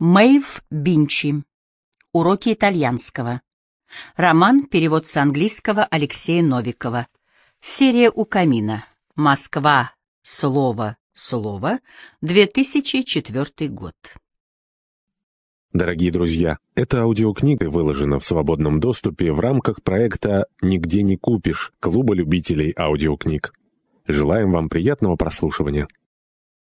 Мэйв Бинчи. Уроки итальянского. Роман, перевод с английского Алексея Новикова. Серия «У камина». Москва. Слово. Слово. 2004 год. Дорогие друзья, эта аудиокнига выложена в свободном доступе в рамках проекта «Нигде не купишь» Клуба любителей аудиокниг. Желаем вам приятного прослушивания.